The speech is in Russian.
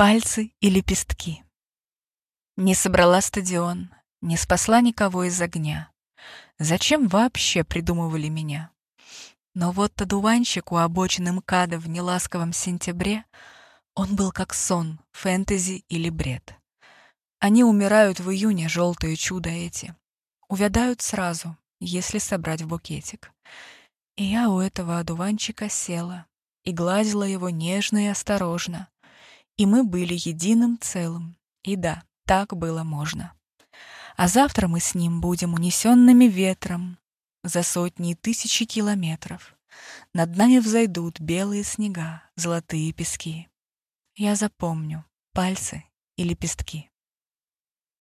Пальцы и лепестки. Не собрала стадион, не спасла никого из огня. Зачем вообще придумывали меня? Но вот одуванчик у обочины МКАДа в неласковом сентябре, он был как сон, фэнтези или бред. Они умирают в июне, желтые чудо эти. Увядают сразу, если собрать в букетик. И я у этого одуванчика села и гладила его нежно и осторожно, и мы были единым целым. И да, так было можно. А завтра мы с ним будем унесенными ветром за сотни и тысячи километров. Над нами взойдут белые снега, золотые пески. Я запомню пальцы и лепестки.